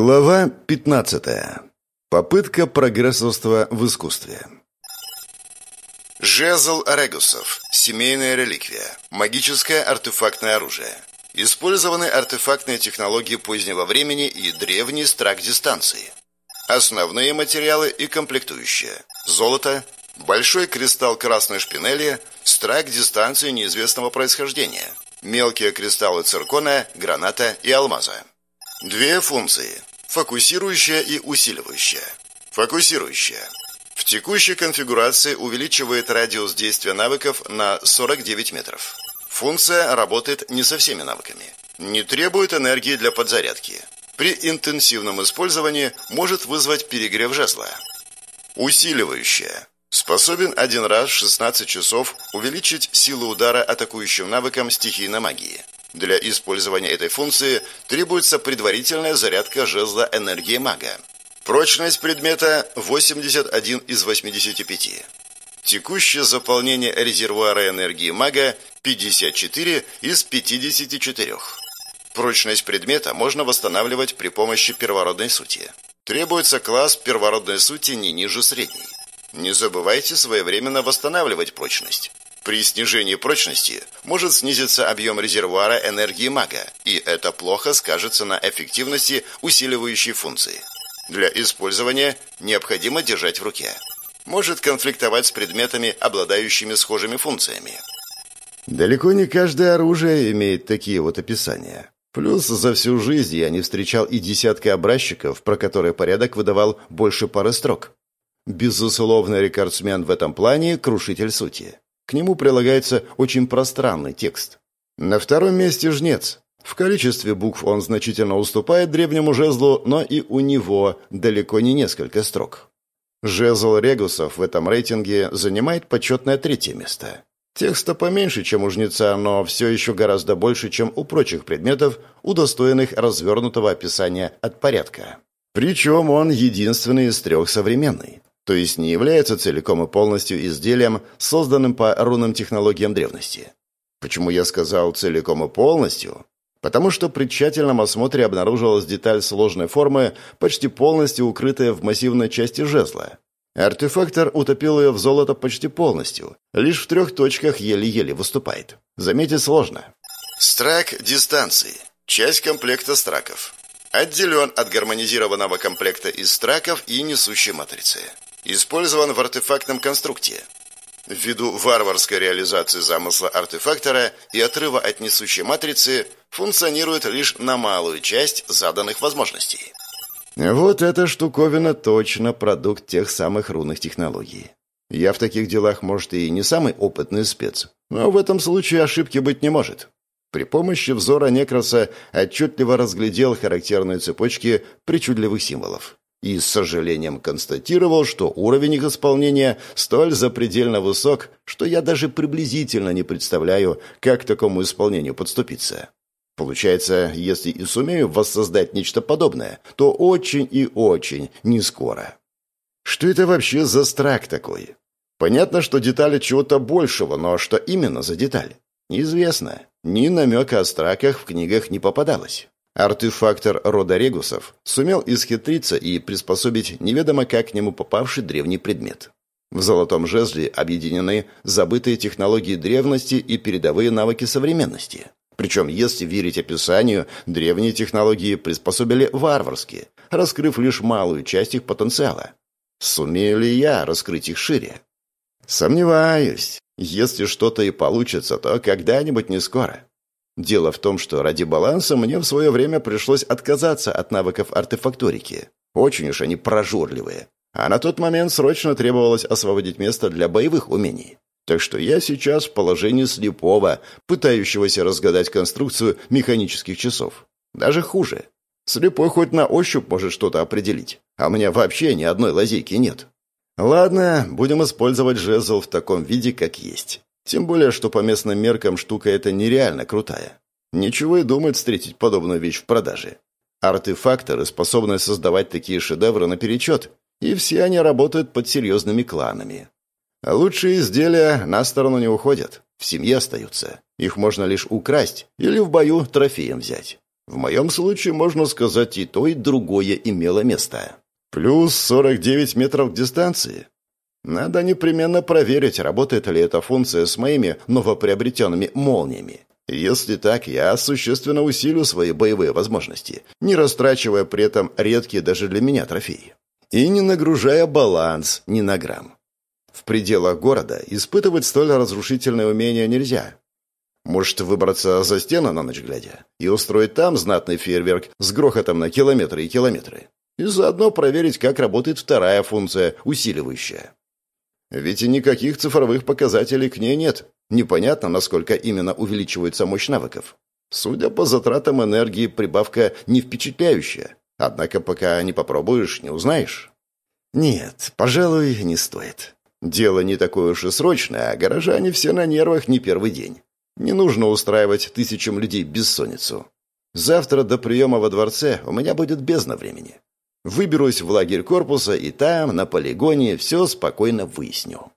Глава 15. Попытка прогрессорства в искусстве. Жезл Регусов. Семейная реликвия. Магическое артефактное оружие. Использованы артефактные технологии позднего времени и древние страк дистанции. Основные материалы и комплектующие. Золото, большой кристалл красной шпинели, страк дистанции неизвестного происхождения, мелкие кристаллы циркона, граната и алмаза. Две функции. Фокусирующая и усиливающая. Фокусирующая. В текущей конфигурации увеличивает радиус действия навыков на 49 метров. Функция работает не со всеми навыками. Не требует энергии для подзарядки. При интенсивном использовании может вызвать перегрев жезла. Усиливающая. Способен один раз в 16 часов увеличить силу удара атакующим навыком стихийной магии. Для использования этой функции требуется предварительная зарядка жезла энергии мага. Прочность предмета 81 из 85. Текущее заполнение резервуара энергии мага 54 из 54. Прочность предмета можно восстанавливать при помощи первородной сути. Требуется класс первородной сути не ниже средней. Не забывайте своевременно восстанавливать прочность. При снижении прочности может снизиться объем резервуара энергии мага, и это плохо скажется на эффективности усиливающей функции. Для использования необходимо держать в руке. Может конфликтовать с предметами, обладающими схожими функциями. Далеко не каждое оружие имеет такие вот описания. Плюс за всю жизнь я не встречал и десятка образчиков, про которые порядок выдавал больше пары строк. Безусловный рекордсмен в этом плане – крушитель сути. К нему прилагается очень пространный текст. На втором месте жнец. В количестве букв он значительно уступает древнему жезлу, но и у него далеко не несколько строк. Жезл регусов в этом рейтинге занимает почетное третье место. Текста поменьше, чем у жнеца, но все еще гораздо больше, чем у прочих предметов, удостоенных развернутого описания от порядка. Причем он единственный из трех современный то есть не является целиком и полностью изделием, созданным по рунным технологиям древности. Почему я сказал «целиком и полностью»? Потому что при тщательном осмотре обнаружилась деталь сложной формы, почти полностью укрытая в массивной части жезла. Артефактор утопил ее в золото почти полностью, лишь в трех точках еле-еле выступает. Заметить сложно. Страк дистанции. Часть комплекта страков. Отделен от гармонизированного комплекта из страков и несущей матрицы. Использован в артефактном конструкте. Ввиду варварской реализации замысла артефактора и отрыва от несущей матрицы функционирует лишь на малую часть заданных возможностей. Вот эта штуковина точно продукт тех самых рунных технологий. Я в таких делах, может, и не самый опытный спец, но в этом случае ошибки быть не может. При помощи взора Некроса отчетливо разглядел характерные цепочки причудливых символов и с сожалением констатировал, что уровень их исполнения столь запредельно высок, что я даже приблизительно не представляю, как к такому исполнению подступиться. Получается, если и сумею воссоздать нечто подобное, то очень и очень не скоро. Что это вообще за страк такой? Понятно, что детали чего-то большего, но что именно за деталь? Неизвестно. Ни намека о страках в книгах не попадалось. Артефактор рода Регусов сумел исхитриться и приспособить неведомо как к нему попавший древний предмет. В золотом жезле объединены забытые технологии древности и передовые навыки современности. Причем, если верить описанию, древние технологии приспособили варварски, раскрыв лишь малую часть их потенциала. Сумею ли я раскрыть их шире? Сомневаюсь. Если что-то и получится, то когда-нибудь не скоро. Дело в том, что ради баланса мне в свое время пришлось отказаться от навыков артефакторики. Очень уж они прожорливые. А на тот момент срочно требовалось освободить место для боевых умений. Так что я сейчас в положении слепого, пытающегося разгадать конструкцию механических часов. Даже хуже. Слепой хоть на ощупь может что-то определить, а у меня вообще ни одной лазейки нет. Ладно, будем использовать жезл в таком виде, как есть. Тем более, что по местным меркам штука эта нереально крутая. Ничего и думать встретить подобную вещь в продаже. Артефакторы способны создавать такие шедевры наперечет, и все они работают под серьезными кланами. А лучшие изделия на сторону не уходят, в семье остаются. Их можно лишь украсть или в бою трофеем взять. В моем случае, можно сказать, и то, и другое имело место. Плюс 49 метров дистанции. Надо непременно проверить, работает ли эта функция с моими новоприобретенными молниями. Если так, я существенно усилю свои боевые возможности, не растрачивая при этом редкие даже для меня трофеи. И не нагружая баланс ни на грамм. В пределах города испытывать столь разрушительное умение нельзя. Может выбраться за стену на ночь глядя и устроить там знатный фейерверк с грохотом на километры и километры. И заодно проверить, как работает вторая функция, усиливающая. Ведь и никаких цифровых показателей к ней нет. Непонятно, насколько именно увеличивается мощь навыков. Судя по затратам энергии, прибавка не впечатляющая. Однако пока не попробуешь, не узнаешь. Нет, пожалуй, не стоит. Дело не такое уж и срочное, а горожане все на нервах не первый день. Не нужно устраивать тысячам людей бессонницу. Завтра до приема во дворце у меня будет бездна времени. Выберусь в лагерь корпуса и там, на полигоне, все спокойно выясню.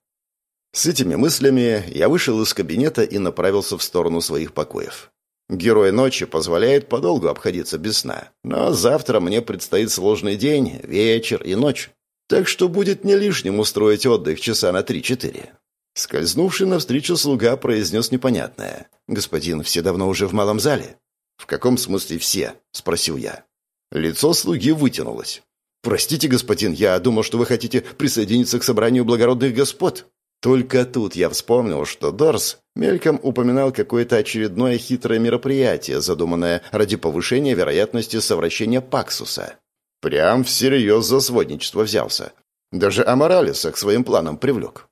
С этими мыслями я вышел из кабинета и направился в сторону своих покоев. Герой ночи позволяет подолгу обходиться без сна, но завтра мне предстоит сложный день, вечер и ночь. Так что будет не лишним устроить отдых часа на три-четыре. Скользнувший навстречу слуга произнес непонятное. «Господин, все давно уже в малом зале». «В каком смысле все?» – спросил я. Лицо слуги вытянулось. «Простите, господин, я думал, что вы хотите присоединиться к собранию благородных господ». Только тут я вспомнил, что Дорс мельком упоминал какое-то очередное хитрое мероприятие, задуманное ради повышения вероятности совращения Паксуса. Прям всерьез за сводничество взялся. Даже Аморалиса к своим планам привлек.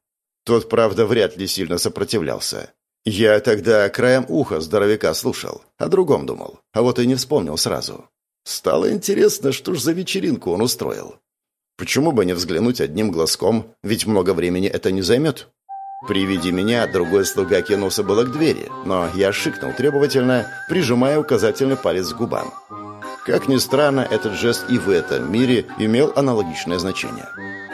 Тот, правда, вряд ли сильно сопротивлялся. Я тогда краем уха здоровяка слушал, о другом думал, а вот и не вспомнил сразу. Стало интересно, что ж за вечеринку он устроил. Почему бы не взглянуть одним глазком, ведь много времени это не займет? При виде меня другой слуга кинулся было к двери, но я шикнул требовательно, прижимая указательный палец к губам. Как ни странно, этот жест и в этом мире имел аналогичное значение.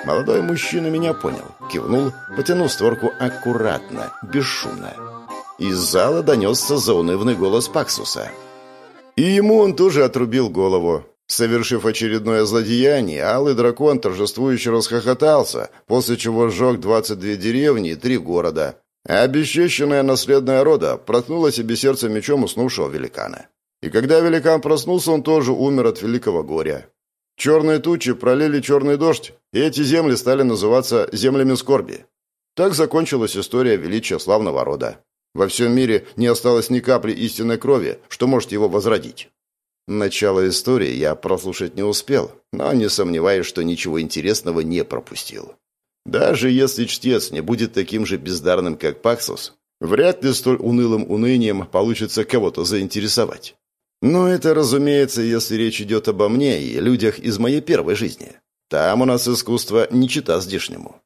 Молодой мужчина меня понял, кивнул, потянул створку аккуратно, бесшумно. Из зала донесся заунывный голос Паксуса. И ему он тоже отрубил голову. Совершив очередное злодеяние, Алый Дракон торжествующе расхохотался, после чего сжег 22 деревни и три города. А бесчещенная наследная рода проткнула себе сердце мечом уснувшего великана. И когда великан проснулся, он тоже умер от великого горя. Черные тучи пролили черный дождь, и эти земли стали называться землями скорби. Так закончилась история величия славного рода. Во всем мире не осталось ни капли истинной крови, что может его возродить. Начало истории я прослушать не успел, но не сомневаюсь, что ничего интересного не пропустил. Даже если чтец не будет таким же бездарным, как Паксус, вряд ли столь унылым унынием получится кого-то заинтересовать. Но это, разумеется, если речь идет обо мне и людях из моей первой жизни. Там у нас искусство не чита здешнему.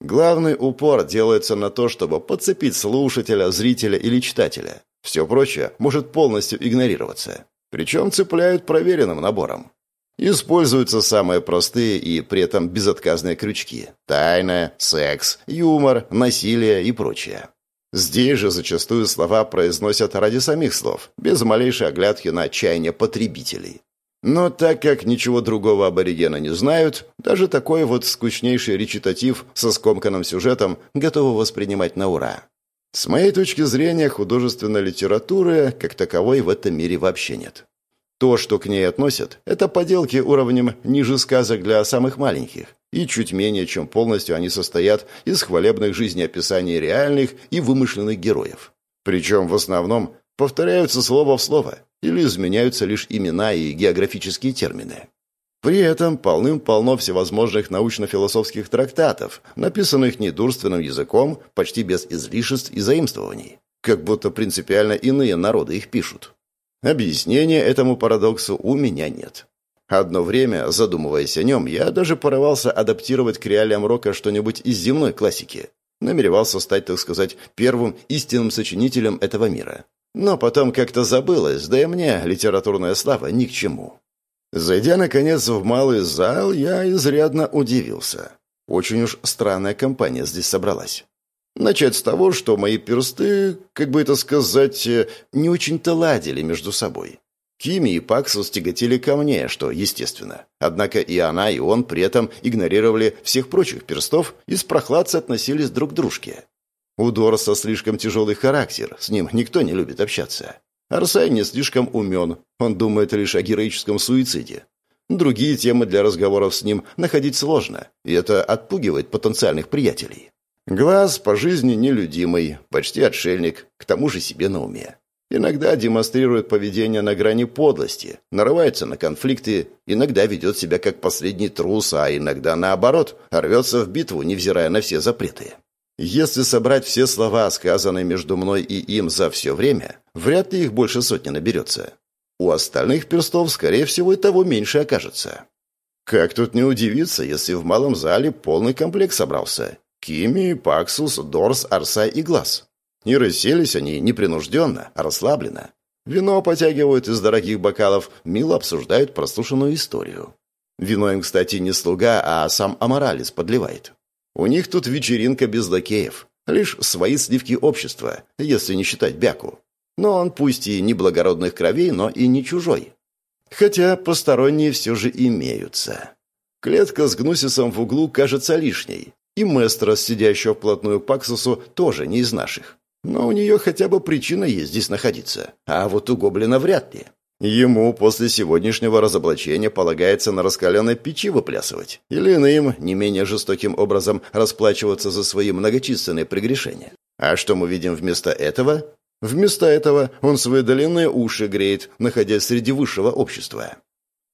Главный упор делается на то, чтобы подцепить слушателя, зрителя или читателя. Все прочее может полностью игнорироваться. Причем цепляют проверенным набором. Используются самые простые и при этом безотказные крючки. Тайна, секс, юмор, насилие и прочее. Здесь же зачастую слова произносят ради самих слов, без малейшей оглядки на отчаяние потребителей. Но так как ничего другого аборигена не знают, даже такой вот скучнейший речитатив со скомканным сюжетом готовы воспринимать на ура. С моей точки зрения, художественной литературы как таковой в этом мире вообще нет. То, что к ней относят, это поделки уровнем ниже сказок для самых маленьких, и чуть менее чем полностью они состоят из хвалебных жизнеописаний реальных и вымышленных героев. Причем в основном повторяются слово в слово или изменяются лишь имена и географические термины. При этом полным-полно всевозможных научно-философских трактатов, написанных недурственным языком, почти без излишеств и заимствований. Как будто принципиально иные народы их пишут. Объяснения этому парадоксу у меня нет. Одно время, задумываясь о нем, я даже порывался адаптировать к реалиям рока что-нибудь из земной классики. Намеревался стать, так сказать, первым истинным сочинителем этого мира. Но потом как-то забылось, да и мне литературная слава ни к чему. Зайдя, наконец, в малый зал, я изрядно удивился. Очень уж странная компания здесь собралась. Начать с того, что мои персты, как бы это сказать, не очень-то ладили между собой. Кими и Паксус тяготели ко мне, что естественно. Однако и она, и он при этом игнорировали всех прочих перстов и с прохладцей относились друг к дружке. У Дорса слишком тяжелый характер, с ним никто не любит общаться. Арсай не слишком умен, он думает лишь о героическом суициде. Другие темы для разговоров с ним находить сложно, и это отпугивает потенциальных приятелей. Глаз по жизни нелюдимый, почти отшельник, к тому же себе на уме. Иногда демонстрирует поведение на грани подлости, нарывается на конфликты, иногда ведет себя как последний трус, а иногда, наоборот, рвется в битву, невзирая на все запреты. Если собрать все слова, сказанные между мной и им за все время, вряд ли их больше сотни наберется. У остальных перстов, скорее всего, и того меньше окажется. Как тут не удивиться, если в малом зале полный комплект собрался? Кими, Паксус, Дорс, Арсай и Глаз. И расселись они непринужденно, а расслабленно. Вино потягивают из дорогих бокалов, мило обсуждают прослушанную историю. Вино им, кстати, не слуга, а сам Аморалис подливает. У них тут вечеринка без лакеев. Лишь свои сливки общества, если не считать Бяку. Но он пусть и не благородных кровей, но и не чужой. Хотя посторонние все же имеются. Клетка с гнусисом в углу кажется лишней. И Местрос, сидящего вплотную к Паксусу, тоже не из наших. Но у нее хотя бы причина есть здесь находиться. А вот у Гоблина вряд ли. Ему после сегодняшнего разоблачения полагается на раскаленной печи выплясывать. Или иным, не менее жестоким образом, расплачиваться за свои многочисленные прегрешения. А что мы видим вместо этого? Вместо этого он свои длинные уши греет, находясь среди высшего общества.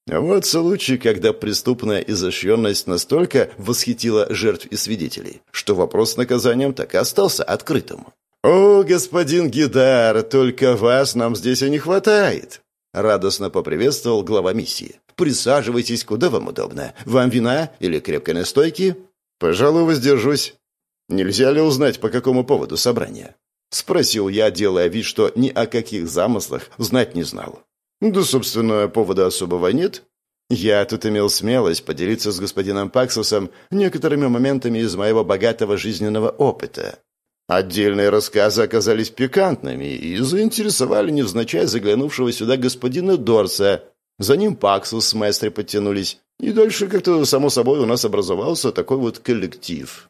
Вот случай, когда преступная изощренность настолько восхитила жертв и свидетелей, что вопрос с наказанием так и остался открытым. «О, господин Гидар, только вас нам здесь и не хватает!» Радостно поприветствовал глава миссии. «Присаживайтесь, куда вам удобно. Вам вина или крепкой настойки?» «Пожалуй, воздержусь». «Нельзя ли узнать, по какому поводу собрания?» Спросил я, делая вид, что ни о каких замыслах знать не знал. «Да, собственно, повода особого нет. Я тут имел смелость поделиться с господином Паксусом некоторыми моментами из моего богатого жизненного опыта. Отдельные рассказы оказались пикантными и заинтересовали невзначай заглянувшего сюда господина Дорса. За ним Паксус с Мэстри подтянулись, и дальше как-то, само собой, у нас образовался такой вот коллектив.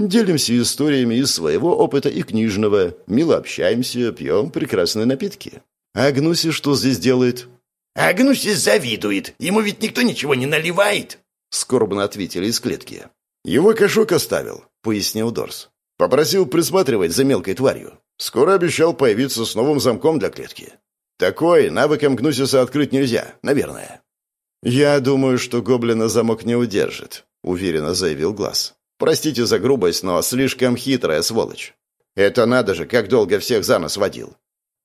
Делимся историями из своего опыта и книжного, мило общаемся, пьем прекрасные напитки. А Гнуси что здесь делает? А Гнуси завидует, ему ведь никто ничего не наливает. Скорбно ответили из клетки. Его кошок оставил, пояснил Дорс. Попросил присматривать за мелкой тварью. Скоро обещал появиться с новым замком для клетки. Такой навыком Гнусиса открыть нельзя, наверное. «Я думаю, что гоблина замок не удержит», — уверенно заявил Глаз. «Простите за грубость, но слишком хитрая сволочь. Это надо же, как долго всех за нос водил.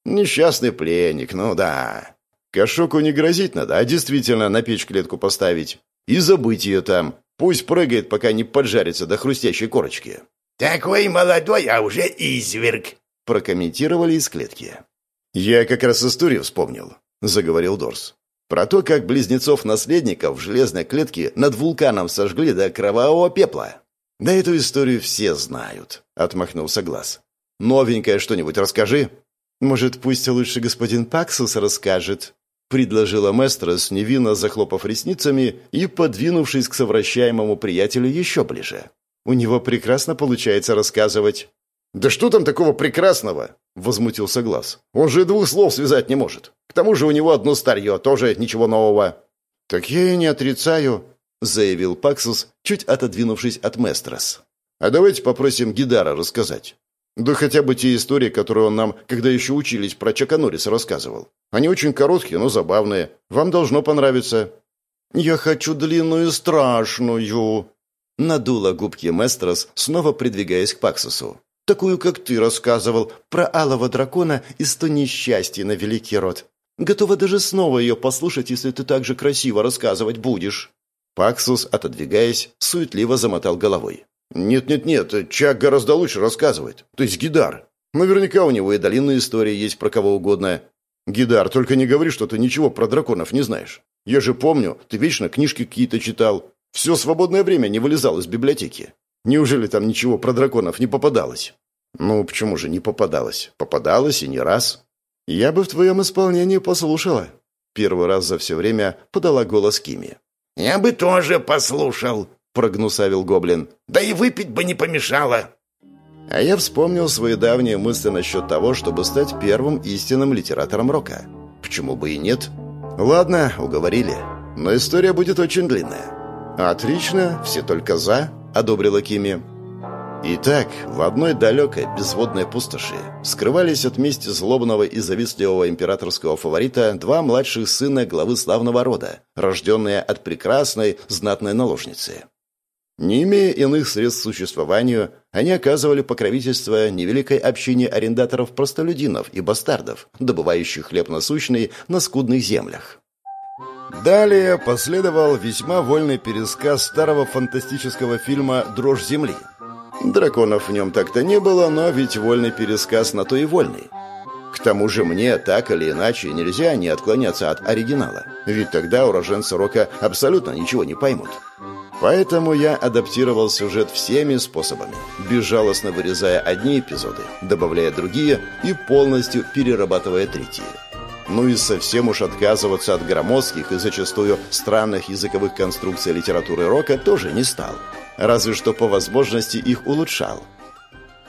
Несчастный пленник, ну да. Кошоку не грозить надо, а действительно на печь клетку поставить. И забыть ее там. Пусть прыгает, пока не поджарится до хрустящей корочки». «Такой молодой, а уже изверг», — прокомментировали из клетки. «Я как раз историю вспомнил», — заговорил Дорс. «Про то, как близнецов-наследников в железной клетке над вулканом сожгли до кровавого пепла». «Да эту историю все знают», — отмахнулся Глаз. «Новенькое что-нибудь расскажи». «Может, пусть лучше господин Паксус расскажет», — предложила Местрос, невинно захлопав ресницами и подвинувшись к совращаемому приятелю еще ближе. У него прекрасно получается рассказывать». «Да что там такого прекрасного?» — возмутился Глаз. «Он же двух слов связать не может. К тому же у него одно старье, тоже ничего нового». «Так я и не отрицаю», — заявил Паксус, чуть отодвинувшись от Местрос. «А давайте попросим Гидара рассказать. Да хотя бы те истории, которые он нам, когда еще учились, про Чака Норриса рассказывал. Они очень короткие, но забавные. Вам должно понравиться». «Я хочу длинную страшную», Надула губки Местрос, снова придвигаясь к Паксусу. «Такую, как ты рассказывал, про алого дракона и сто несчастий на великий род. Готова даже снова ее послушать, если ты так же красиво рассказывать будешь». Паксус, отодвигаясь, суетливо замотал головой. «Нет-нет-нет, Чак гораздо лучше рассказывает. То есть Гидар. Наверняка у него и долинная история есть про кого угодно. Гидар, только не говори, что ты ничего про драконов не знаешь. Я же помню, ты вечно книжки какие-то читал. Все свободное время не вылезал из библиотеки. Неужели там ничего про драконов не попадалось? Ну, почему же не попадалось? Попадалось и не раз. Я бы в твоем исполнении послушала. Первый раз за все время подала голос Кими. «Я бы тоже послушал», — прогнусавил гоблин. «Да и выпить бы не помешало». А я вспомнил свои давние мысли насчет того, чтобы стать первым истинным литератором рока. Почему бы и нет? Ладно, уговорили. Но история будет очень длинная. Отлично, все только «за», — одобрила Кими. Итак, в одной далекой безводной пустоши скрывались от мести злобного и завистливого императорского фаворита два младших сына главы славного рода, рожденные от прекрасной знатной наложницы. Не имея иных средств к существованию, они оказывали покровительство невеликой общине арендаторов-простолюдинов и бастардов, добывающих хлеб насущный на скудных землях. Далее последовал весьма вольный пересказ старого фантастического фильма «Дрожь земли», Драконов в нем так-то не было, но ведь вольный пересказ на то и вольный. К тому же мне так или иначе нельзя не отклоняться от оригинала, ведь тогда уроженцы Рока абсолютно ничего не поймут. Поэтому я адаптировал сюжет всеми способами, безжалостно вырезая одни эпизоды, добавляя другие и полностью перерабатывая третьи. Ну и совсем уж отказываться от громоздких и зачастую странных языковых конструкций литературы рока тоже не стал разве что по возможности их улучшал.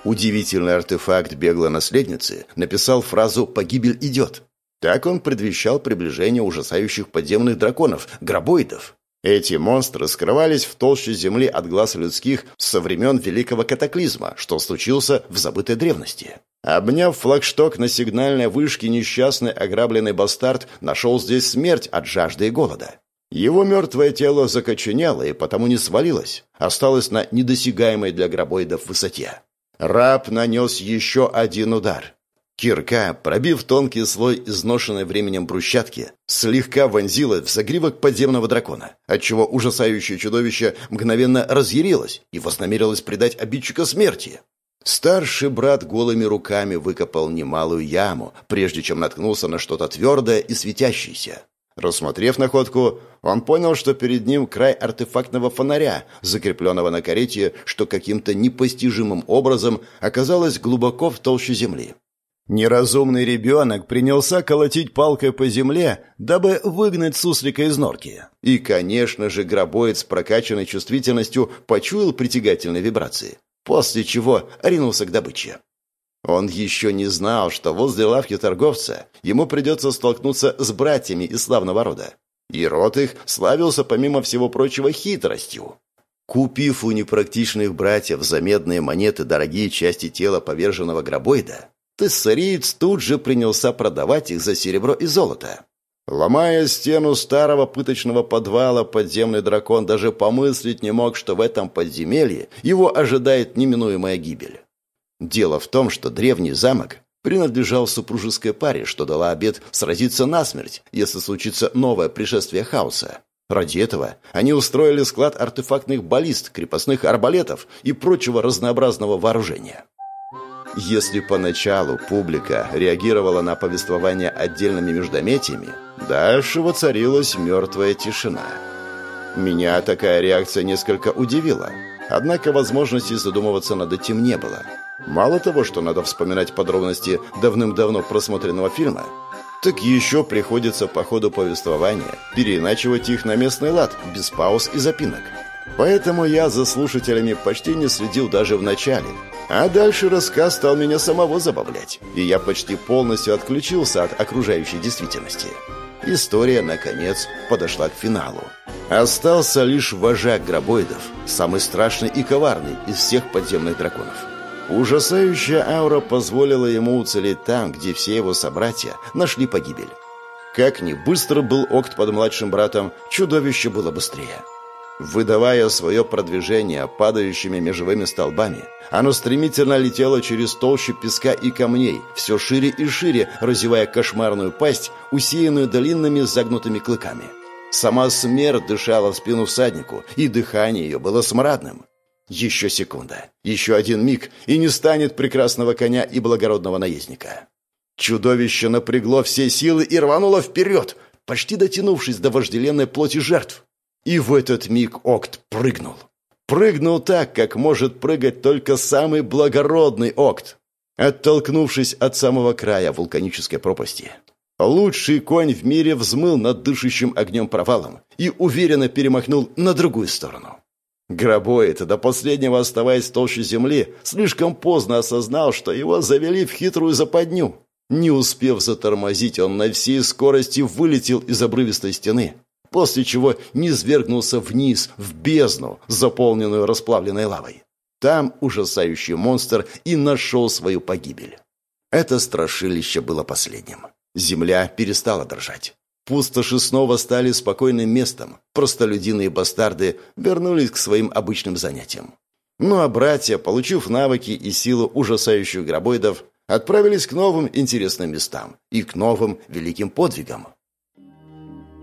Удивительный артефакт беглой наследницы написал фразу «погибель идет». Так он предвещал приближение ужасающих подземных драконов, гробоидов. Эти монстры скрывались в толще земли от глаз людских со времен Великого Катаклизма, что случился в забытой древности. Обняв флагшток на сигнальной вышке, несчастный ограбленный бастард нашел здесь смерть от жажды и голода. Его мертвое тело закоченело и потому не свалилось, осталось на недосягаемой для гробоидов высоте. Раб нанес еще один удар. Кирка, пробив тонкий слой изношенной временем брусчатки, слегка вонзила в загривок подземного дракона, отчего ужасающее чудовище мгновенно разъярилось и вознамерилось предать обидчика смерти. Старший брат голыми руками выкопал немалую яму, прежде чем наткнулся на что-то твердое и светящееся. Рассмотрев находку, он понял, что перед ним край артефактного фонаря, закрепленного на карете, что каким-то непостижимым образом оказалось глубоко в толще земли. Неразумный ребенок принялся колотить палкой по земле, дабы выгнать суслика из норки. И, конечно же, гробоид с прокачанной чувствительностью почуял притягательные вибрации, после чего ринулся к добыче. Он еще не знал, что возле лавки торговца ему придется столкнуться с братьями из славного рода. И род их славился, помимо всего прочего, хитростью. Купив у непрактичных братьев за монеты дорогие части тела поверженного гробоида, тессариец тут же принялся продавать их за серебро и золото. Ломая стену старого пыточного подвала, подземный дракон даже помыслить не мог, что в этом подземелье его ожидает неминуемая гибель. Дело в том, что древний замок принадлежал супружеской паре, что дала обет сразиться насмерть, если случится новое пришествие хаоса. Ради этого они устроили склад артефактных баллист, крепостных арбалетов и прочего разнообразного вооружения. Если поначалу публика реагировала на повествование отдельными междометиями, дальше воцарилась мертвая тишина. Меня такая реакция несколько удивила, однако возможности задумываться над этим не было – Мало того, что надо вспоминать подробности давным-давно просмотренного фильма, так еще приходится по ходу повествования переиначивать их на местный лад, без пауз и запинок. Поэтому я за слушателями почти не следил даже в начале. А дальше рассказ стал меня самого забавлять, и я почти полностью отключился от окружающей действительности. История, наконец, подошла к финалу. Остался лишь вожак гробоидов, самый страшный и коварный из всех подземных драконов. Ужасающая аура позволила ему уцелеть там, где все его собратья нашли погибель. Как ни быстро был Окт под младшим братом, чудовище было быстрее. Выдавая свое продвижение падающими межевыми столбами, оно стремительно летело через толщу песка и камней, все шире и шире, разевая кошмарную пасть, усеянную длинными загнутыми клыками. Сама смерть дышала в спину всаднику, и дыхание ее было смрадным. Еще секунда, еще один миг, и не станет прекрасного коня и благородного наездника. Чудовище напрягло все силы и рвануло вперед, почти дотянувшись до вожделенной плоти жертв. И в этот миг Окт прыгнул. Прыгнул так, как может прыгать только самый благородный Окт, оттолкнувшись от самого края вулканической пропасти. Лучший конь в мире взмыл над дышащим огнем провалом и уверенно перемахнул на другую сторону. Гробоид, до последнего оставаясь в толще земли, слишком поздно осознал, что его завели в хитрую западню. Не успев затормозить, он на всей скорости вылетел из обрывистой стены, после чего низвергнулся вниз, в бездну, заполненную расплавленной лавой. Там ужасающий монстр и нашел свою погибель. Это страшилище было последним. Земля перестала дрожать. Пустоши снова стали спокойным местом. Простолюдины и бастарды вернулись к своим обычным занятиям. Ну а братья, получив навыки и силу ужасающих гробоидов, отправились к новым интересным местам и к новым великим подвигам.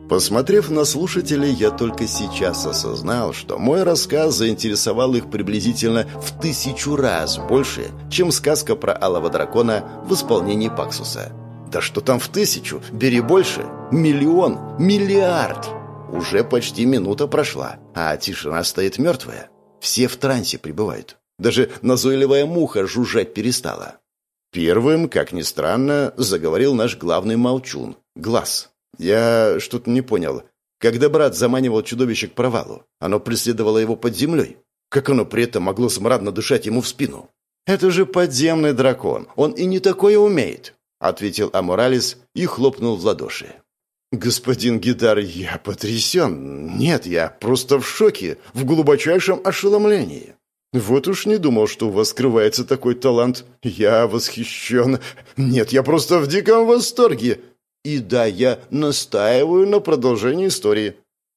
Посмотрев на слушателей, я только сейчас осознал, что мой рассказ заинтересовал их приблизительно в тысячу раз больше, чем сказка про алого дракона в исполнении Паксуса. Да что там в тысячу? Бери больше. Миллион. Миллиард. Уже почти минута прошла, а тишина стоит мертвая. Все в трансе пребывают. Даже назойливая муха жужжать перестала. Первым, как ни странно, заговорил наш главный молчун — Глаз. Я что-то не понял. Когда брат заманивал чудовище к провалу, оно преследовало его под землей. Как оно при этом могло смрадно дышать ему в спину? «Это же подземный дракон. Он и не такое умеет», — ответил Аморалис и хлопнул в ладоши. «Господин Гидар, я потрясен. Нет, я просто в шоке, в глубочайшем ошеломлении. Вот уж не думал, что у вас скрывается такой талант. Я восхищен. Нет, я просто в диком восторге. И да, я настаиваю на продолжении истории.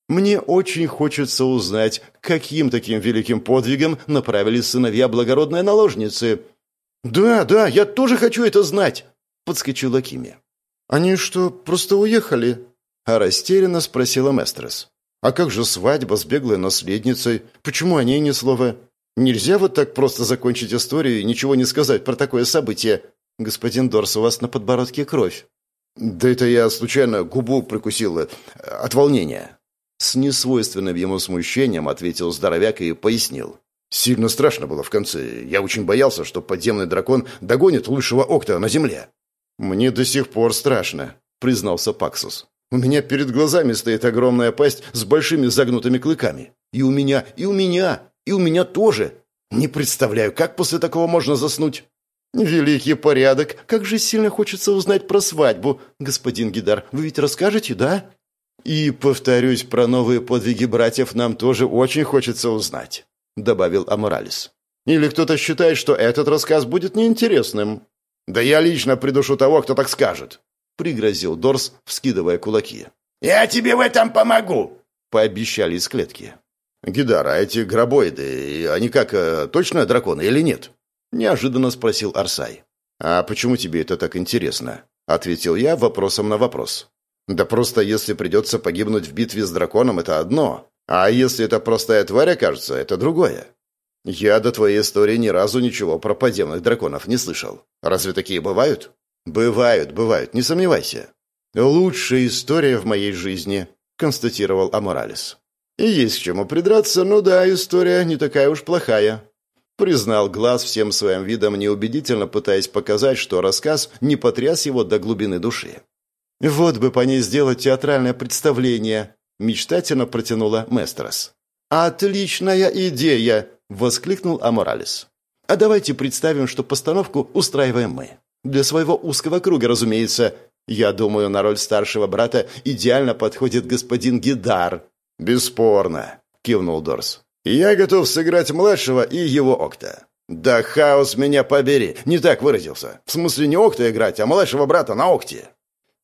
Мне очень хочется узнать, каким таким великим подвигом направились сыновья благородной наложницы. Да, да, я тоже хочу это знать, подскочила Кими. Они что, просто уехали? А растерянно спросила Местрес. А как же свадьба с беглой наследницей? Почему о ней ни слова? Нельзя вот так просто закончить историю и ничего не сказать про такое событие. Господин Дорс, у вас на подбородке кровь. Да это я случайно губу прикусил э, от волнения. С несвойственным ему смущением ответил здоровяк и пояснил. Сильно страшно было в конце. Я очень боялся, что подземный дракон догонит лучшего окта на земле. Мне до сих пор страшно, признался Паксус. У меня перед глазами стоит огромная пасть с большими загнутыми клыками. И у меня, и у меня, и у меня тоже. Не представляю, как после такого можно заснуть. Великий порядок. Как же сильно хочется узнать про свадьбу. Господин Гидар, вы ведь расскажете, да? И, повторюсь, про новые подвиги братьев нам тоже очень хочется узнать, добавил Аморалис. Или кто-то считает, что этот рассказ будет неинтересным? Да я лично придушу того, кто так скажет, пригрозил Дорс, вскидывая кулаки. Я тебе в этом помогу, пообещали из клетки. «Гидар, а эти гробоиды, они как, э, точно драконы или нет?» Неожиданно спросил Арсай. «А почему тебе это так интересно?» Ответил я вопросом на вопрос. «Да просто если придется погибнуть в битве с драконом, это одно. А если это простая тварь окажется, это другое. Я до твоей истории ни разу ничего про подземных драконов не слышал. Разве такие бывают?» «Бывают, бывают, не сомневайся». «Лучшая история в моей жизни», — констатировал Аморалес. И есть к чему придраться, ну да, история не такая уж плохая. Признал глаз всем своим видом, неубедительно пытаясь показать, что рассказ не потряс его до глубины души. «Вот бы по ней сделать театральное представление», — мечтательно протянула Местрос. «Отличная идея!» — воскликнул Аморалес. «А давайте представим, что постановку устраиваем мы. Для своего узкого круга, разумеется. Я думаю, на роль старшего брата идеально подходит господин Гидар, «Бесспорно», — кивнул Дорс. «Я готов сыграть младшего и его Окта». «Да хаос меня побери!» Не так выразился. В смысле не Окта играть, а младшего брата на Окте.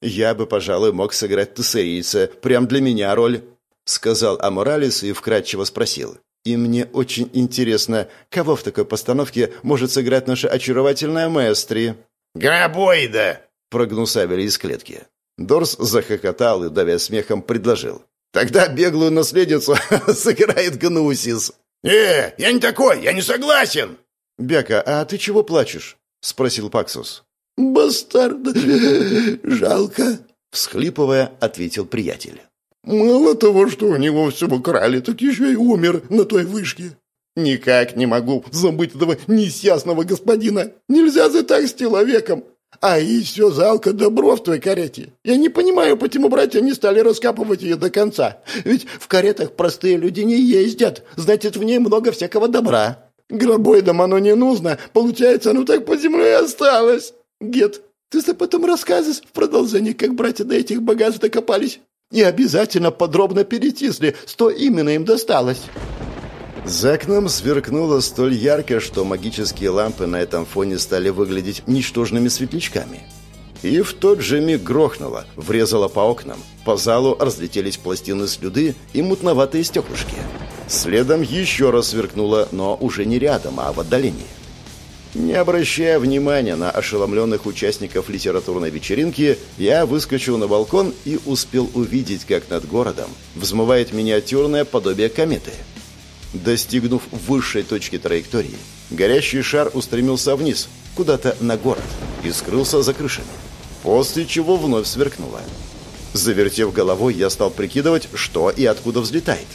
«Я бы, пожалуй, мог сыграть тессерийца. Прям для меня роль», — сказал Аморалис и вкратчиво спросил. «И мне очень интересно, кого в такой постановке может сыграть наша очаровательная маэстри?» «Грабоида!» — прогнусавили из клетки. Дорс захохотал и, давя смехом, предложил. Тогда беглую наследницу сыграет Гнусис. «Э, я не такой, я не согласен!» «Бека, а ты чего плачешь?» — спросил Паксус. «Бастард, жалко», — всхлипывая, ответил приятель. «Мало того, что у него все украли, так еще и умер на той вышке. Никак не могу забыть этого несчастного господина. Нельзя за так с человеком. А и все залка добро в той карете. Я не понимаю, почему братья не стали раскапывать ее до конца. Ведь в каретах простые люди не ездят. Значит, в ней много всякого добра. Гробоидам оно не нужно. Получается, оно так по земле и осталось. Гет, ты потом рассказываешь в продолжении, как братья до этих богатств докопались. И обязательно подробно перечисли, что именно им досталось. За окном сверкнуло столь ярко, что магические лампы на этом фоне стали выглядеть ничтожными светлячками. И в тот же миг грохнуло, врезало по окнам. По залу разлетелись пластины слюды и мутноватые стеклышки. Следом еще раз сверкнуло, но уже не рядом, а в отдалении. Не обращая внимания на ошеломленных участников литературной вечеринки, я выскочил на балкон и успел увидеть, как над городом взмывает миниатюрное подобие кометы – Достигнув высшей точки траектории, горящий шар устремился вниз, куда-то на город, и скрылся за крышами. После чего вновь сверкнуло. Завертев головой, я стал прикидывать, что и откуда взлетает.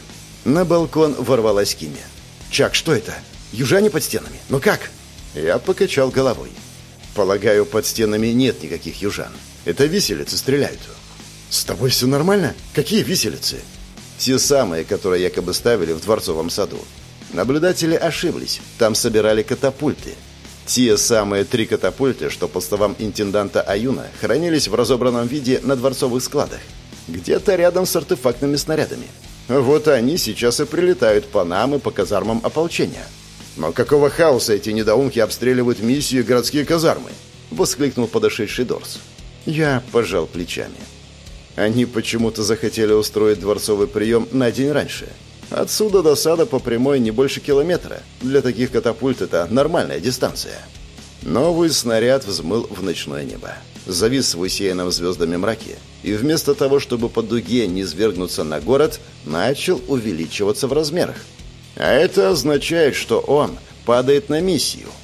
На балкон ворвалась Кимия. «Чак, что это? Южане под стенами? Ну как?» Я покачал головой. «Полагаю, под стенами нет никаких южан. Это виселицы стреляют». «С тобой все нормально? Какие виселицы?» Те самые, которые якобы ставили в Дворцовом саду. Наблюдатели ошиблись. Там собирали катапульты. Те самые три катапульты, что по словам интенданта Аюна, хранились в разобранном виде на дворцовых складах. Где-то рядом с артефактными снарядами. Вот они сейчас и прилетают по нам и по казармам ополчения. «Но какого хаоса эти недоумки обстреливают миссию и городские казармы?» — воскликнул подошедший Дорс. Я пожал плечами. Они почему-то захотели устроить дворцовый прием на день раньше. Отсюда до сада по прямой не больше километра. Для таких катапульт это нормальная дистанция. Новый снаряд взмыл в ночное небо. Завис в усеянном звездами мраке. И вместо того, чтобы по дуге не свергнуться на город, начал увеличиваться в размерах. А это означает, что он падает на миссию –